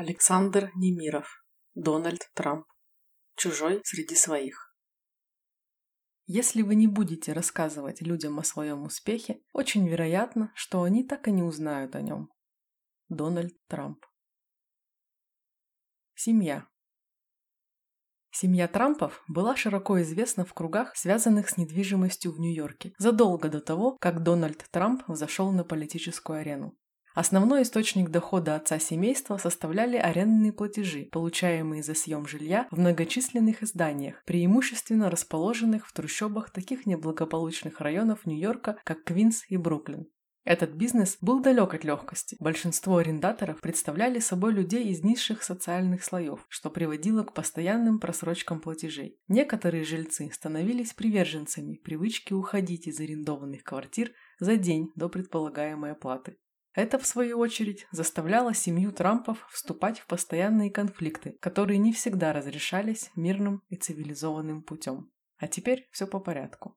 Александр Немиров. Дональд Трамп. Чужой среди своих. Если вы не будете рассказывать людям о своем успехе, очень вероятно, что они так и не узнают о нем. Дональд Трамп. Семья. Семья Трампов была широко известна в кругах, связанных с недвижимостью в Нью-Йорке, задолго до того, как Дональд Трамп взошел на политическую арену. Основной источник дохода отца семейства составляли арендные платежи, получаемые за съем жилья в многочисленных изданиях, преимущественно расположенных в трущобах таких неблагополучных районов Нью-Йорка, как Квинс и Бруклин. Этот бизнес был далек от легкости. Большинство арендаторов представляли собой людей из низших социальных слоев, что приводило к постоянным просрочкам платежей. Некоторые жильцы становились приверженцами привычки уходить из арендованных квартир за день до предполагаемой оплаты. Это, в свою очередь, заставляло семью Трампов вступать в постоянные конфликты, которые не всегда разрешались мирным и цивилизованным путем. А теперь все по порядку.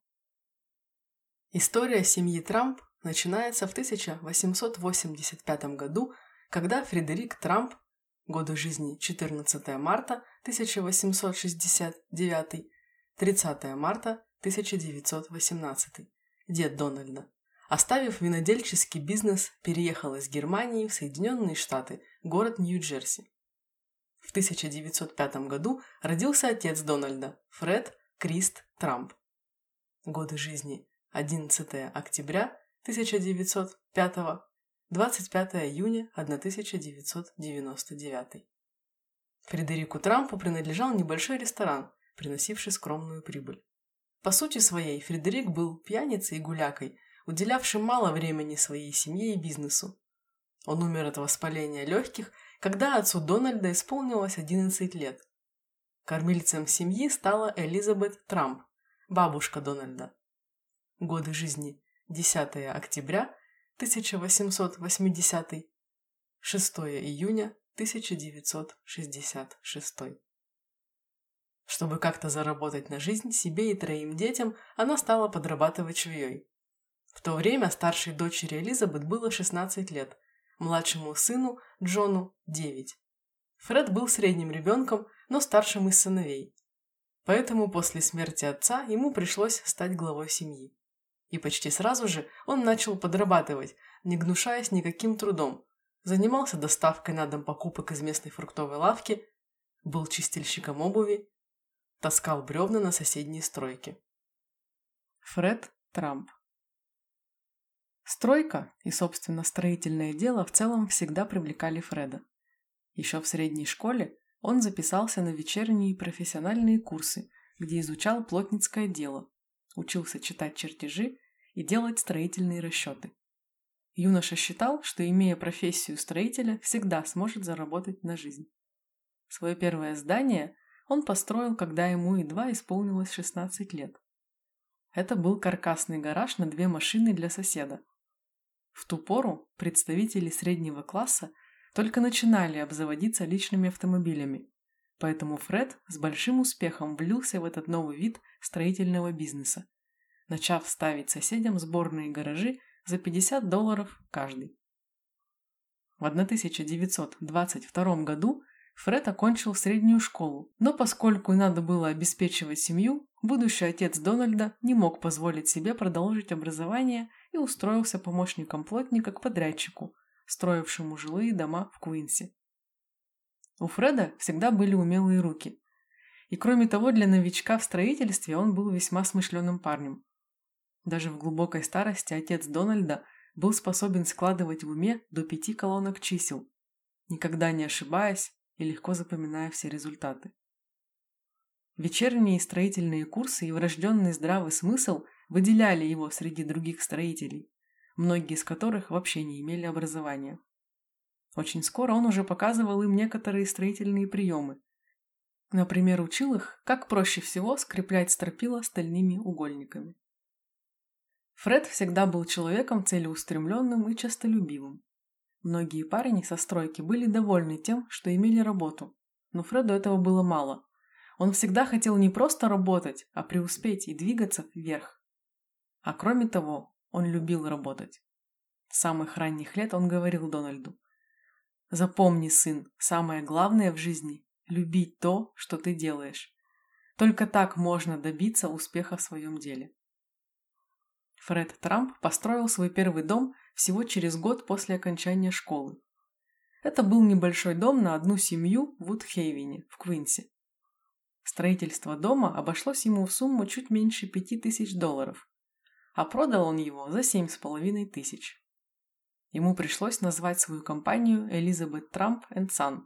История семьи Трамп начинается в 1885 году, когда Фредерик Трамп, годы жизни 14 марта 1869, 30 марта 1918, дед Дональда, Оставив винодельческий бизнес, переехал из Германии в Соединенные Штаты, город Нью-Джерси. В 1905 году родился отец Дональда, Фред Крист Трамп. Годы жизни 11 октября 1905, 25 июня 1999. Фредерику Трампу принадлежал небольшой ресторан, приносивший скромную прибыль. По сути своей, Фредерик был пьяницей и гулякой – уделявшим мало времени своей семье и бизнесу. Он умер от воспаления легких, когда отцу Дональда исполнилось 11 лет. Кормильцем семьи стала Элизабет Трамп, бабушка Дональда. Годы жизни 10 октября 1880, 6 июня 1966. Чтобы как-то заработать на жизнь себе и троим детям, она стала подрабатывать швеей. В то время старшей дочери Элизабет было 16 лет, младшему сыну Джону – 9. Фред был средним ребенком, но старшим из сыновей. Поэтому после смерти отца ему пришлось стать главой семьи. И почти сразу же он начал подрабатывать, не гнушаясь никаким трудом. Занимался доставкой на дом покупок из местной фруктовой лавки, был чистильщиком обуви, таскал бревна на соседние стройки. Фред Трамп Стройка и, собственно, строительное дело в целом всегда привлекали Фреда. Еще в средней школе он записался на вечерние профессиональные курсы, где изучал плотницкое дело, учился читать чертежи и делать строительные расчеты. Юноша считал, что, имея профессию строителя, всегда сможет заработать на жизнь. Свое первое здание он построил, когда ему едва исполнилось 16 лет. Это был каркасный гараж на две машины для соседа, в ту пору представители среднего класса только начинали обзаводиться личными автомобилями, поэтому Фред с большим успехом влился в этот новый вид строительного бизнеса, начав ставить соседям сборные гаражи за 50 долларов каждый. В 1922 году Фред окончил среднюю школу, но поскольку надо было обеспечивать семью, будущий отец Дональда не мог позволить себе продолжить образование и устроился помощником плотника к подрядчику, строившему жилые дома в Куинсе. У Фреда всегда были умелые руки. И кроме того, для новичка в строительстве он был весьма смышленым парнем. Даже в глубокой старости отец Дональда был способен складывать в уме до пяти колонок чисел, никогда не ошибаясь и легко запоминая все результаты. Вечерние строительные курсы и врожденный здравый смысл выделяли его среди других строителей, многие из которых вообще не имели образования. Очень скоро он уже показывал им некоторые строительные приемы. Например, учил их, как проще всего скреплять стропила стальными угольниками. Фред всегда был человеком целеустремленным и честолюбивым. Многие парни со стройки были довольны тем, что имели работу, но Фреду этого было мало. Он всегда хотел не просто работать, а преуспеть и двигаться вверх. А кроме того, он любил работать. С самых ранних лет он говорил Дональду. Запомни, сын, самое главное в жизни – любить то, что ты делаешь. Только так можно добиться успеха в своем деле. Фред Трамп построил свой первый дом всего через год после окончания школы. Это был небольшой дом на одну семью в Утхейвене, в Квинсе. Строительство дома обошлось ему в сумму чуть меньше пяти тысяч долларов, а продал он его за семь с половиной тысяч. Ему пришлось назвать свою компанию Элизабет Трамп Сан,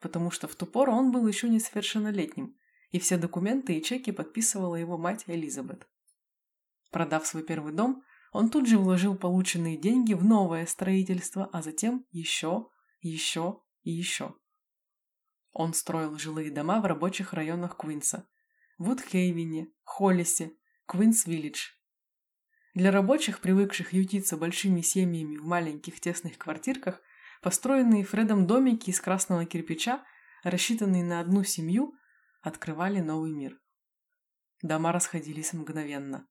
потому что в ту пору он был еще несовершеннолетним, и все документы и чеки подписывала его мать Элизабет. Продав свой первый дом, он тут же вложил полученные деньги в новое строительство, а затем еще, еще и еще. Он строил жилые дома в рабочих районах Квинса. Вудхейвене, Холлисе, Квинс-Виллидж. Для рабочих, привыкших ютиться большими семьями в маленьких тесных квартирках, построенные Фредом домики из красного кирпича, рассчитанные на одну семью, открывали новый мир. Дома расходились мгновенно.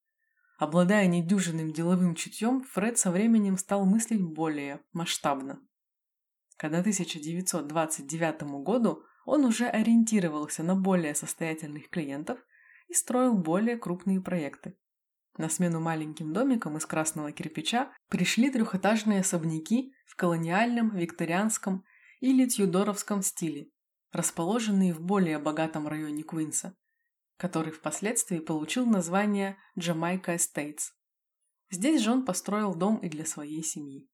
Обладая недюжинным деловым чутьем, Фред со временем стал мыслить более масштабно. К 1929 году он уже ориентировался на более состоятельных клиентов и строил более крупные проекты. На смену маленьким домикам из красного кирпича пришли трехэтажные особняки в колониальном, викторианском или тюдоровском стиле, расположенные в более богатом районе Куинса, который впоследствии получил название Джамайка Эстейтс. Здесь же он построил дом и для своей семьи.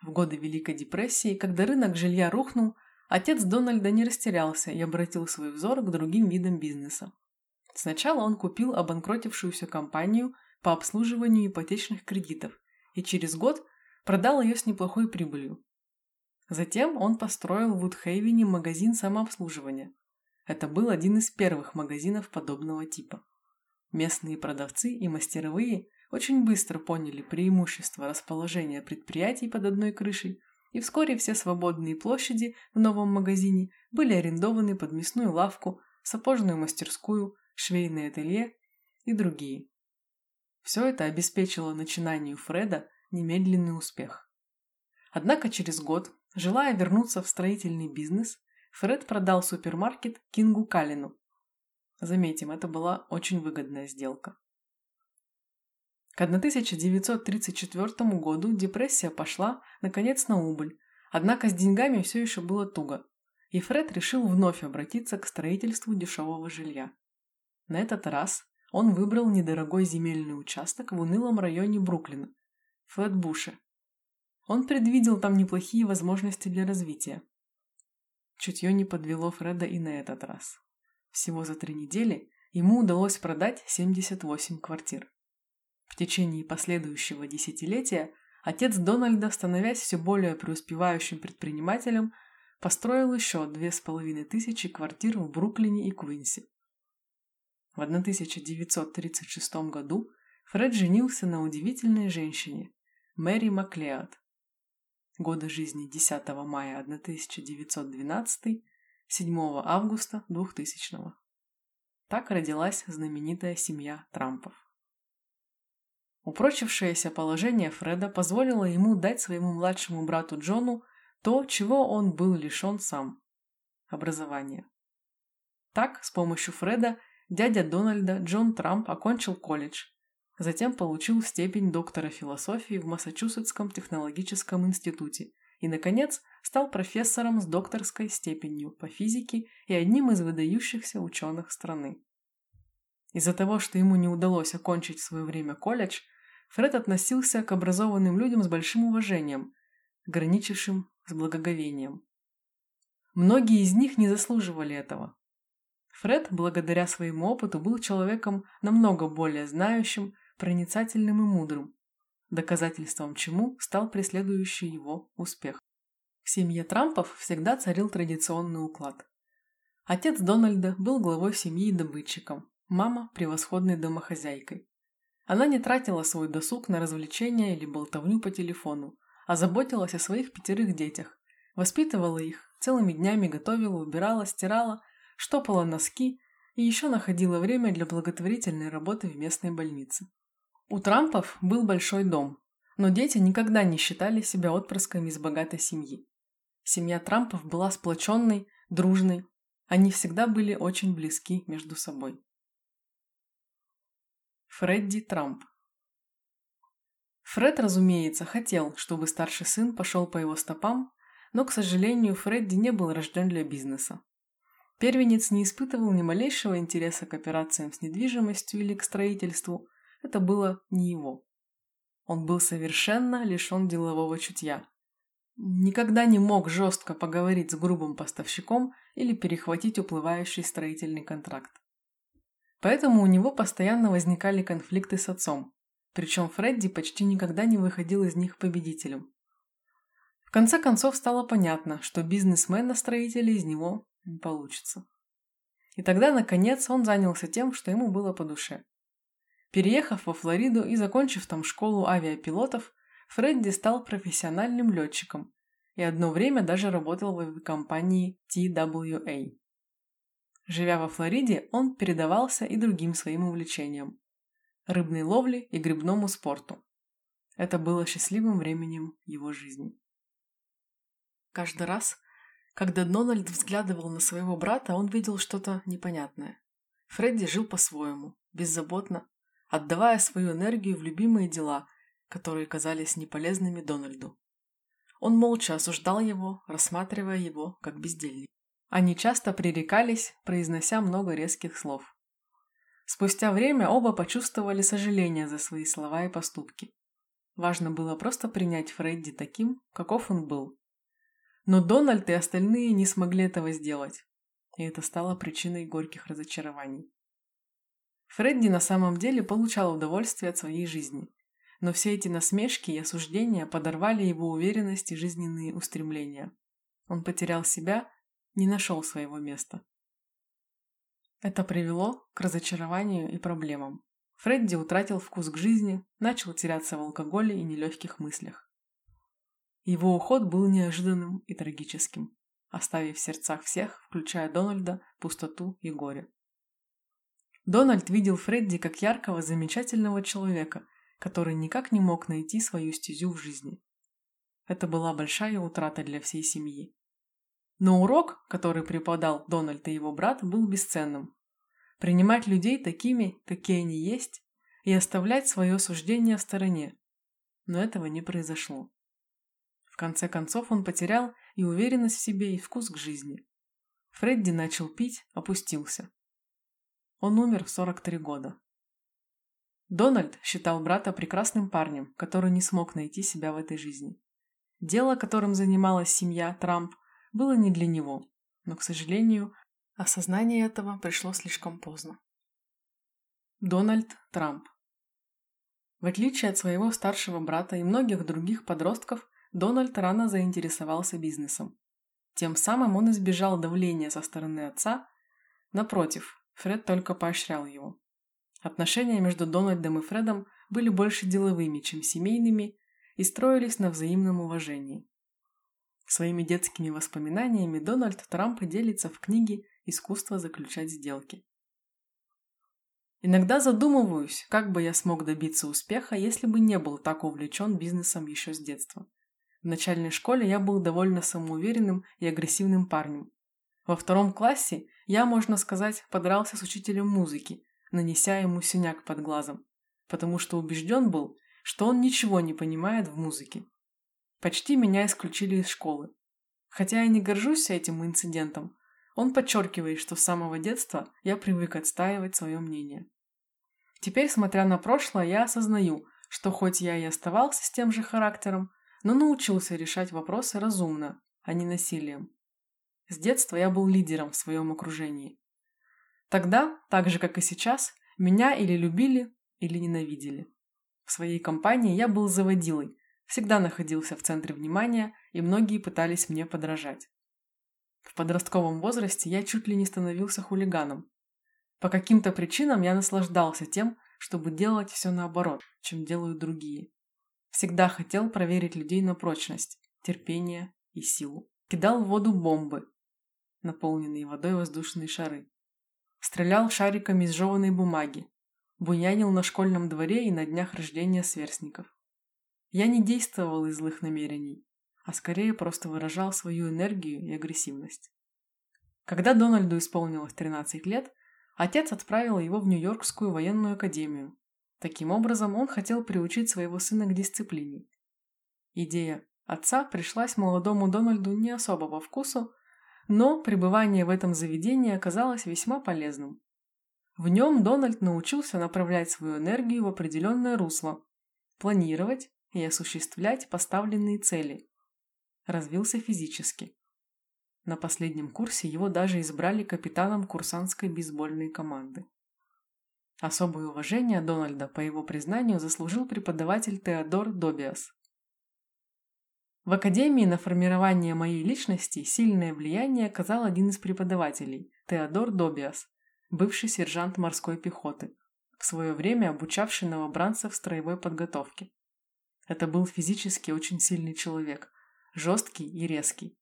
В годы Великой депрессии, когда рынок жилья рухнул, Отец Дональда не растерялся и обратил свой взор к другим видам бизнеса. Сначала он купил обанкротившуюся компанию по обслуживанию ипотечных кредитов и через год продал ее с неплохой прибылью. Затем он построил в Вудхейвене магазин самообслуживания. Это был один из первых магазинов подобного типа. Местные продавцы и мастеровые очень быстро поняли преимущество расположения предприятий под одной крышей и вскоре все свободные площади в новом магазине были арендованы под мясную лавку, сапожную мастерскую, швейное ателье и другие. Все это обеспечило начинанию Фреда немедленный успех. Однако через год, желая вернуться в строительный бизнес, Фред продал супермаркет Кингу Калину. Заметим, это была очень выгодная сделка. К 1934 году депрессия пошла, наконец, на убыль, однако с деньгами все еще было туго, и Фред решил вновь обратиться к строительству дешевого жилья. На этот раз он выбрал недорогой земельный участок в унылом районе Бруклина – Флетбуше. Он предвидел там неплохие возможности для развития. Чутье не подвело Фреда и на этот раз. Всего за три недели ему удалось продать 78 квартир. В течение последующего десятилетия отец Дональда, становясь все более преуспевающим предпринимателем, построил еще две с половиной тысячи квартир в Бруклине и Куинсе. В 1936 году Фред женился на удивительной женщине Мэри Маклеод. Годы жизни 10 мая 1912, 7 августа 2000. Так родилась знаменитая семья Трампов. Упрочившееся положение Фреда позволило ему дать своему младшему брату Джону то, чего он был лишен сам – образование. Так, с помощью Фреда, дядя Дональда Джон Трамп окончил колледж, затем получил степень доктора философии в Массачусетском технологическом институте и, наконец, стал профессором с докторской степенью по физике и одним из выдающихся ученых страны. Из-за того, что ему не удалось окончить в свое время колледж, Фред относился к образованным людям с большим уважением, граничившим с благоговением. Многие из них не заслуживали этого. Фред, благодаря своему опыту, был человеком намного более знающим, проницательным и мудрым, доказательством чему стал преследующий его успех. В семье Трампов всегда царил традиционный уклад. Отец Дональда был главой семьи и добытчиком, мама – превосходной домохозяйкой. Она не тратила свой досуг на развлечения или болтовню по телефону, а заботилась о своих пятерых детях, воспитывала их, целыми днями готовила, убирала, стирала, штопала носки и еще находила время для благотворительной работы в местной больнице. У Трампов был большой дом, но дети никогда не считали себя отпрысками из богатой семьи. Семья Трампов была сплоченной, дружной, они всегда были очень близки между собой. Фредди Трамп Фред, разумеется, хотел, чтобы старший сын пошел по его стопам, но, к сожалению, Фредди не был рожден для бизнеса. Первенец не испытывал ни малейшего интереса к операциям с недвижимостью или к строительству, это было не его. Он был совершенно лишен делового чутья. Никогда не мог жестко поговорить с грубым поставщиком или перехватить уплывающий строительный контракт. Поэтому у него постоянно возникали конфликты с отцом, причем Фредди почти никогда не выходил из них победителем. В конце концов стало понятно, что бизнесмена-строителя из него не получится. И тогда, наконец, он занялся тем, что ему было по душе. Переехав во Флориду и закончив там школу авиапилотов, Фредди стал профессиональным летчиком и одно время даже работал в авиакомпании TWA. Живя во Флориде, он передавался и другим своим увлечениям – рыбной ловле и грибному спорту. Это было счастливым временем его жизни. Каждый раз, когда Дональд взглядывал на своего брата, он видел что-то непонятное. Фредди жил по-своему, беззаботно, отдавая свою энергию в любимые дела, которые казались неполезными Дональду. Он молча осуждал его, рассматривая его как бездельник. Они часто пререкались, произнося много резких слов. Спустя время оба почувствовали сожаление за свои слова и поступки. Важно было просто принять Фредди таким, каков он был. Но Дональд и остальные не смогли этого сделать, и это стало причиной горьких разочарований. Фредди на самом деле получал удовольствие от своей жизни, но все эти насмешки и осуждения подорвали его уверенность и жизненные устремления. Он потерял себя, не нашел своего места. Это привело к разочарованию и проблемам. Фредди утратил вкус к жизни, начал теряться в алкоголе и нелегких мыслях. Его уход был неожиданным и трагическим, оставив в сердцах всех, включая Дональда, пустоту и горе. Дональд видел Фредди как яркого, замечательного человека, который никак не мог найти свою стезю в жизни. Это была большая утрата для всей семьи. Но урок, который преподал Дональд и его брат, был бесценным. Принимать людей такими, какие они есть, и оставлять свое суждение в стороне. Но этого не произошло. В конце концов он потерял и уверенность в себе, и вкус к жизни. Фредди начал пить, опустился. Он умер в 43 года. Дональд считал брата прекрасным парнем, который не смог найти себя в этой жизни. Дело, которым занималась семья Трамп, было не для него, но, к сожалению, осознание этого пришло слишком поздно. Дональд Трамп В отличие от своего старшего брата и многих других подростков, Дональд рано заинтересовался бизнесом. Тем самым он избежал давления со стороны отца. Напротив, Фред только поощрял его. Отношения между Дональдом и Фредом были больше деловыми, чем семейными, и строились на взаимном уважении. Своими детскими воспоминаниями Дональд Трамп делится в книге «Искусство заключать сделки». Иногда задумываюсь, как бы я смог добиться успеха, если бы не был так увлечен бизнесом еще с детства. В начальной школе я был довольно самоуверенным и агрессивным парнем. Во втором классе я, можно сказать, подрался с учителем музыки, нанеся ему синяк под глазом, потому что убежден был, что он ничего не понимает в музыке. Почти меня исключили из школы. Хотя я не горжусь этим инцидентом, он подчеркивает, что с самого детства я привык отстаивать свое мнение. Теперь, смотря на прошлое, я осознаю, что хоть я и оставался с тем же характером, но научился решать вопросы разумно, а не насилием. С детства я был лидером в своем окружении. Тогда, так же как и сейчас, меня или любили, или ненавидели. В своей компании я был заводилой, всегда находился в центре внимания, и многие пытались мне подражать. В подростковом возрасте я чуть ли не становился хулиганом. По каким-то причинам я наслаждался тем, чтобы делать все наоборот, чем делают другие. Всегда хотел проверить людей на прочность, терпение и силу. Кидал в воду бомбы, наполненные водой воздушные шары. Стрелял шариками из жеванной бумаги. Буянил на школьном дворе и на днях рождения сверстников. Я не действовал из злых намерений, а скорее просто выражал свою энергию и агрессивность. Когда Дональду исполнилось 13 лет, отец отправил его в Нью-Йоркскую военную академию. Таким образом, он хотел приучить своего сына к дисциплине. Идея отца пришлась молодому Дональду не особо по вкусу, но пребывание в этом заведении оказалось весьма полезным. В нем Дональд научился направлять свою энергию в определенное русло, планировать и осуществлять поставленные цели. Развился физически. На последнем курсе его даже избрали капитаном курсантской бейсбольной команды. Особое уважение Дональда, по его признанию, заслужил преподаватель Теодор Добиас. В академии на формирование моей личности сильное влияние оказал один из преподавателей – Теодор Добиас, бывший сержант морской пехоты, в свое время обучавший новобранцев строевой подготовке. Это был физически очень сильный человек, жесткий и резкий.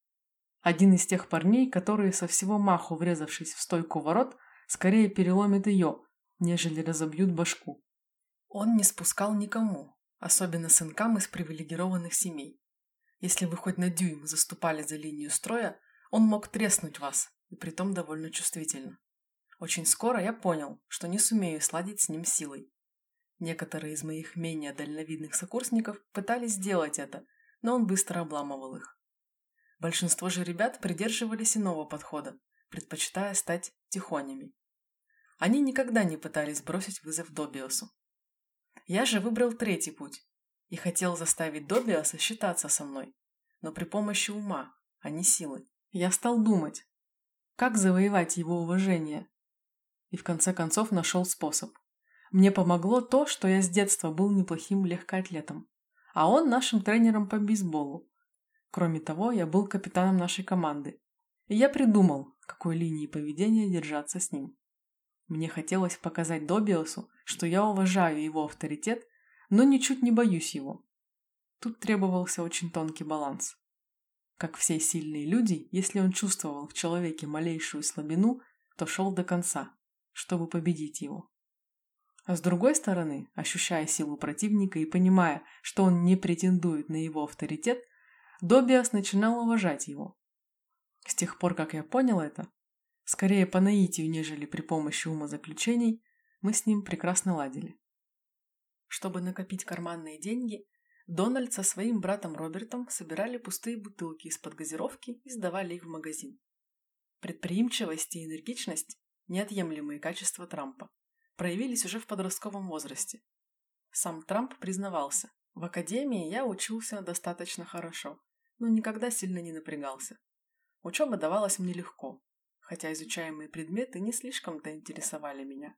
Один из тех парней, которые со всего маху врезавшись в стойку ворот, скорее переломят ее, нежели разобьют башку. Он не спускал никому, особенно сынкам из привилегированных семей. Если вы хоть на дюйм заступали за линию строя, он мог треснуть вас, и притом довольно чувствительно. Очень скоро я понял, что не сумею сладить с ним силой. Некоторые из моих менее дальновидных сокурсников пытались сделать это, но он быстро обламывал их. Большинство же ребят придерживались иного подхода, предпочитая стать тихонями. Они никогда не пытались бросить вызов Добиосу. Я же выбрал третий путь и хотел заставить Добиоса считаться со мной, но при помощи ума, а не силы. Я стал думать, как завоевать его уважение, и в конце концов нашел способ. Мне помогло то, что я с детства был неплохим легкоатлетом, а он нашим тренером по бейсболу. Кроме того, я был капитаном нашей команды, и я придумал, какой линии поведения держаться с ним. Мне хотелось показать Добиосу, что я уважаю его авторитет, но ничуть не боюсь его. Тут требовался очень тонкий баланс. Как все сильные люди, если он чувствовал в человеке малейшую слабину, то шел до конца, чтобы победить его. А с другой стороны, ощущая силу противника и понимая, что он не претендует на его авторитет, Добиас начинал уважать его. С тех пор, как я понял это, скорее по наитию, нежели при помощи умозаключений, мы с ним прекрасно ладили. Чтобы накопить карманные деньги, Дональд со своим братом Робертом собирали пустые бутылки из-под газировки и сдавали их в магазин. Предприимчивость и энергичность – неотъемлемые качества Трампа – проявились уже в подростковом возрасте. Сам Трамп признавался, в академии я учился достаточно хорошо, но никогда сильно не напрягался. Учеба давалась мне легко, хотя изучаемые предметы не слишком-то интересовали меня.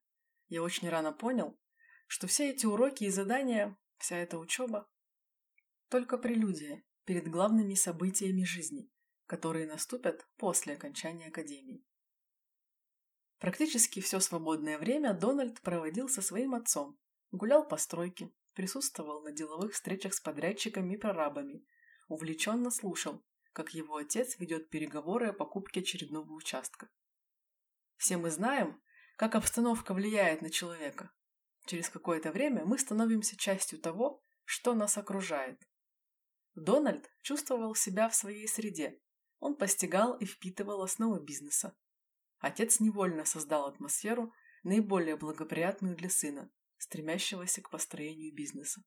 Я очень рано понял, что все эти уроки и задания, вся эта учеба – только прелюдия перед главными событиями жизни, которые наступят после окончания академии. Практически все свободное время Дональд проводил со своим отцом, гулял по стройке, присутствовал на деловых встречах с подрядчиками и прорабами, увлеченно слушал, как его отец ведет переговоры о покупке очередного участка. Все мы знаем, как обстановка влияет на человека. Через какое-то время мы становимся частью того, что нас окружает. Дональд чувствовал себя в своей среде. Он постигал и впитывал основы бизнеса. Отец невольно создал атмосферу, наиболее благоприятную для сына, стремящегося к построению бизнеса.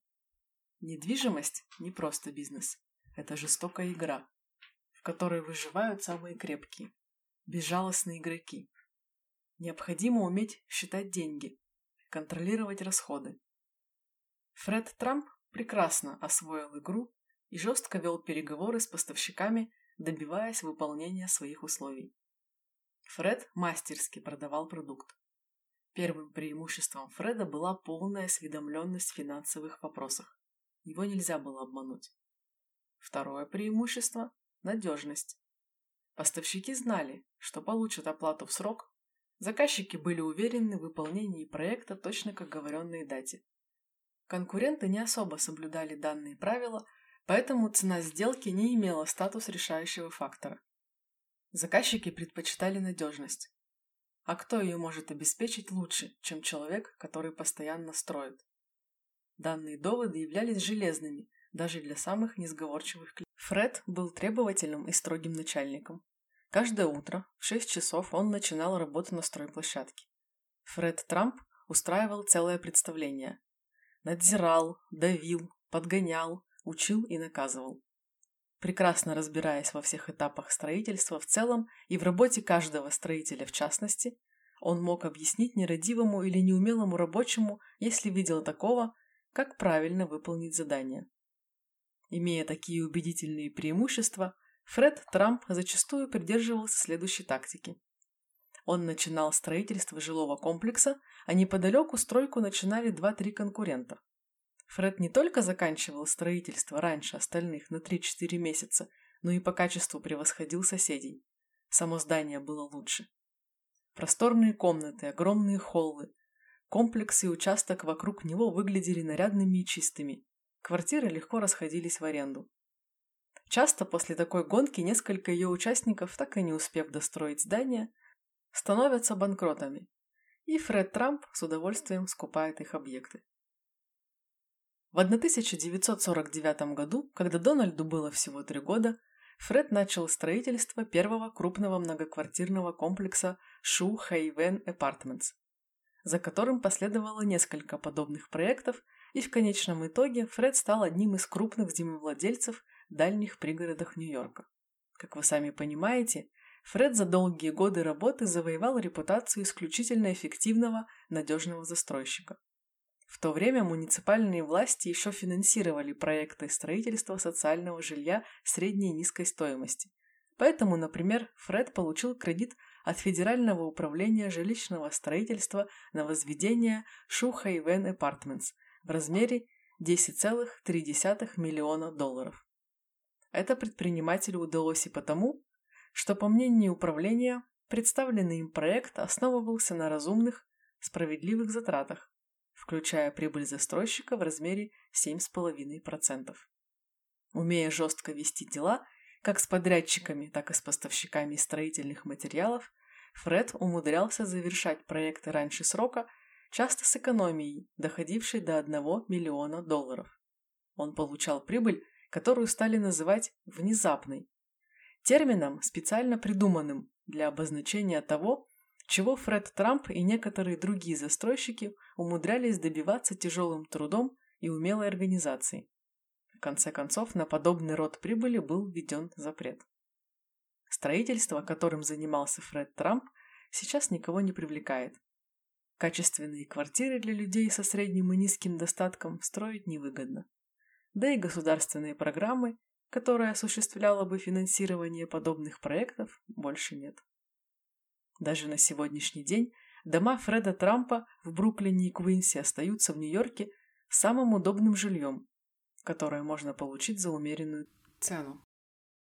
Недвижимость – не просто бизнес. Это жестокая игра, в которой выживают самые крепкие, безжалостные игроки. Необходимо уметь считать деньги, контролировать расходы. Фред Трамп прекрасно освоил игру и жестко вел переговоры с поставщиками, добиваясь выполнения своих условий. Фред мастерски продавал продукт. Первым преимуществом Фреда была полная осведомленность в финансовых вопросах. Его нельзя было обмануть. Второе преимущество – надежность. Поставщики знали, что получат оплату в срок. Заказчики были уверены в выполнении проекта точно как говоренной дате. Конкуренты не особо соблюдали данные правила, поэтому цена сделки не имела статус решающего фактора. Заказчики предпочитали надежность. А кто ее может обеспечить лучше, чем человек, который постоянно строит? Данные доводы являлись железными, даже для самых несговорчивых клиентов. Фред был требовательным и строгим начальником. Каждое утро в 6 часов он начинал работу на стройплощадке. Фред Трамп устраивал целое представление. Надзирал, давил, подгонял, учил и наказывал. Прекрасно разбираясь во всех этапах строительства в целом и в работе каждого строителя в частности, он мог объяснить нерадивому или неумелому рабочему, если видел такого, как правильно выполнить задание. Имея такие убедительные преимущества, Фред Трамп зачастую придерживался следующей тактики. Он начинал строительство жилого комплекса, а неподалеку стройку начинали 2-3 конкурента. Фред не только заканчивал строительство раньше остальных на 3-4 месяца, но и по качеству превосходил соседей. Само здание было лучше. Просторные комнаты, огромные холлы, комплекс и участок вокруг него выглядели нарядными и чистыми. Квартиры легко расходились в аренду. Часто после такой гонки несколько ее участников, так и не успев достроить здание, становятся банкротами, и Фред Трамп с удовольствием скупает их объекты. В 1949 году, когда Дональду было всего три года, Фред начал строительство первого крупного многоквартирного комплекса Шу Хайвен Apartments, за которым последовало несколько подобных проектов, и в конечном итоге Фред стал одним из крупных землевладельцев в дальних пригородах Нью-Йорка. Как вы сами понимаете, Фред за долгие годы работы завоевал репутацию исключительно эффективного, надежного застройщика. В то время муниципальные власти еще финансировали проекты строительства социального жилья средней и низкой стоимости. Поэтому, например, Фред получил кредит от Федерального управления жилищного строительства на возведение Шухайвен Apartments в размере 10,3 миллиона долларов. Это предпринимателю удалось и потому, что, по мнению управления, представленный им проект основывался на разумных, справедливых затратах, включая прибыль застройщика в размере 7,5%. Умея жестко вести дела, как с подрядчиками, так и с поставщиками строительных материалов, Фред умудрялся завершать проекты раньше срока, часто с экономией, доходившей до 1 миллиона долларов. Он получал прибыль, которую стали называть «внезапной», термином, специально придуманным для обозначения того, чего Фред Трамп и некоторые другие застройщики умудрялись добиваться тяжелым трудом и умелой организацией. В конце концов, на подобный род прибыли был введен запрет. Строительство, которым занимался Фред Трамп, сейчас никого не привлекает. Качественные квартиры для людей со средним и низким достатком строить невыгодно. Да и государственные программы, которые осуществляла бы финансирование подобных проектов, больше нет. Даже на сегодняшний день дома Фреда Трампа в Бруклине и Куинси остаются в Нью-Йорке самым удобным жильем, которое можно получить за умеренную цену.